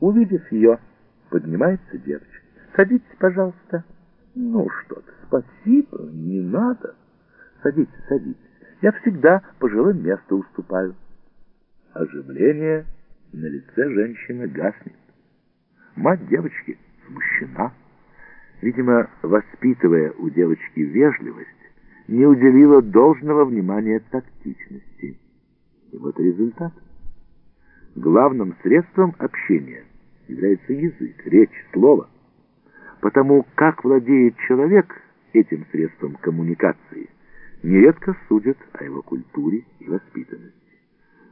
Увидев ее, поднимается девочка. «Садитесь, пожалуйста». «Ну что ты, спасибо, не надо». «Садитесь, садитесь. Я всегда пожилым место уступаю». Оживление на лице женщины гаснет. Мать девочки смущена. Видимо, воспитывая у девочки вежливость, не уделила должного внимания тактичности. И вот результат. Главным средством общения является язык, речь, слово. Потому как владеет человек этим средством коммуникации, нередко судят о его культуре и воспитанности.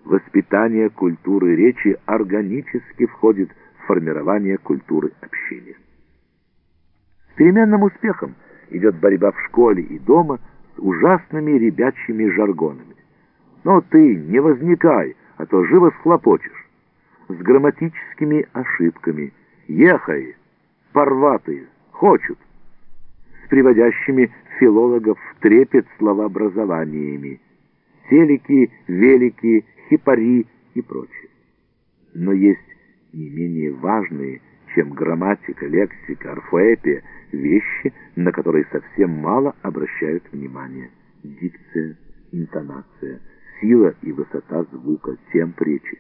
Воспитание культуры речи органически входит в формирование культуры общения. С переменным успехом идет борьба в школе и дома с ужасными ребячьими жаргонами. Но ты не возникай, а то живо схлопочешь. С грамматическими ошибками. Ехай, порватые, хочут. С приводящими филологов в трепет словообразованиями. Селики, велики, хипари и прочее. Но есть не менее важные, чем грамматика, лексика, орфоэпия, вещи, на которые совсем мало обращают внимание. Дикция, интонация, сила и высота звука, темп речи.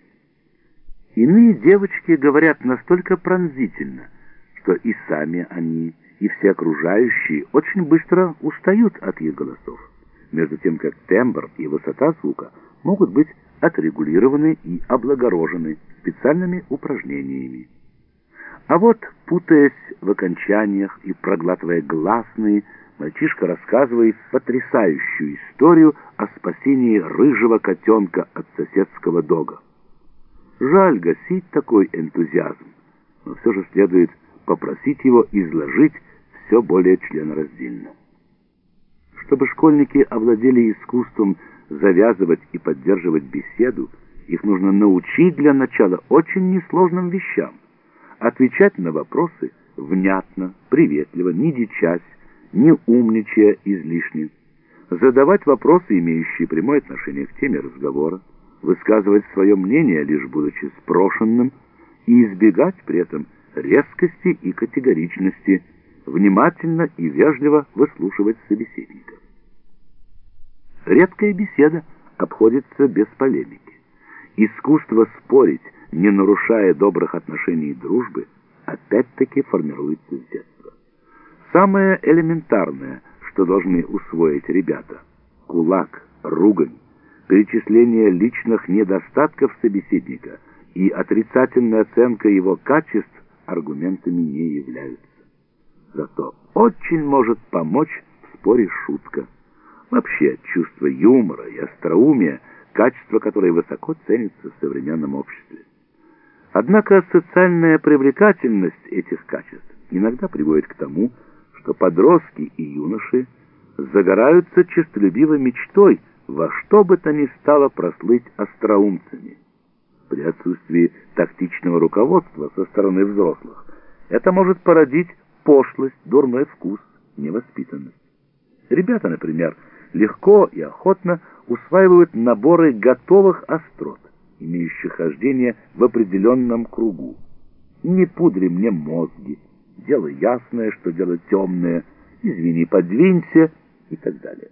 Иные девочки говорят настолько пронзительно, что и сами они, и все окружающие очень быстро устают от их голосов, между тем как тембр и высота звука могут быть отрегулированы и облагорожены специальными упражнениями. А вот, путаясь в окончаниях и проглатывая гласные, мальчишка рассказывает потрясающую историю о спасении рыжего котенка от соседского дога. Жаль гасить такой энтузиазм, но все же следует попросить его изложить все более членораздельно. Чтобы школьники овладели искусством завязывать и поддерживать беседу, их нужно научить для начала очень несложным вещам. Отвечать на вопросы внятно, приветливо, не дичась, не умничая излишне. Задавать вопросы, имеющие прямое отношение к теме разговора, высказывать свое мнение, лишь будучи спрошенным, и избегать при этом резкости и категоричности, внимательно и вежливо выслушивать собеседника. Редкая беседа обходится без полемики. Искусство спорить, не нарушая добрых отношений и дружбы, опять-таки формируется с детства. Самое элементарное, что должны усвоить ребята – кулак, ругань, перечисление личных недостатков собеседника и отрицательная оценка его качеств аргументами не являются. Зато очень может помочь в споре шутка. Вообще, чувство юмора и остроумия – качество, которое высоко ценится в современном обществе. Однако социальная привлекательность этих качеств иногда приводит к тому, что подростки и юноши загораются честолюбивой мечтой во что бы то ни стало прослыть остроумцами. При отсутствии тактичного руководства со стороны взрослых это может породить пошлость, дурной вкус, невоспитанность. Ребята, например, легко и охотно усваивают наборы готовых острот, имеющих хождение в определенном кругу. Не пудри мне мозги, дело ясное, что дело темное, извини, подвинься и так далее.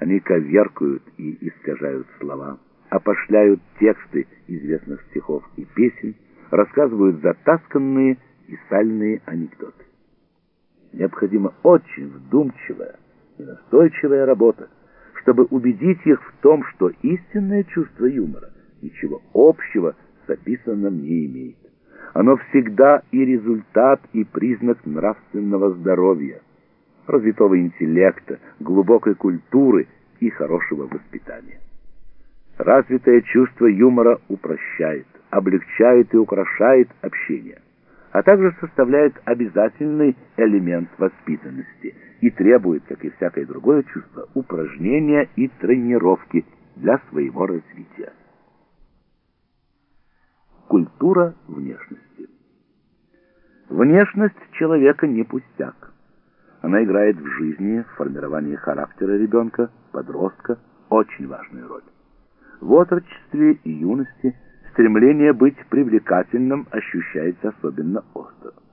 Они коверкают и искажают слова, опошляют тексты известных стихов и песен, рассказывают затасканные и сальные анекдоты. Необходимо очень вдумчивая, и настойчивая работа, чтобы убедить их в том, что истинное чувство юмора ничего общего с описанным не имеет. Оно всегда и результат, и признак нравственного здоровья, развитого интеллекта, глубокой культуры и хорошего воспитания. Развитое чувство юмора упрощает, облегчает и украшает общение а также составляет обязательный элемент воспитанности и требует, как и всякое другое чувство, упражнения и тренировки для своего развития. Культура внешности. Внешность человека не пустяк. Она играет в жизни, в формировании характера ребенка, подростка очень важную роль. В отрочестве и юности стремление быть привлекательным ощущается особенно остро.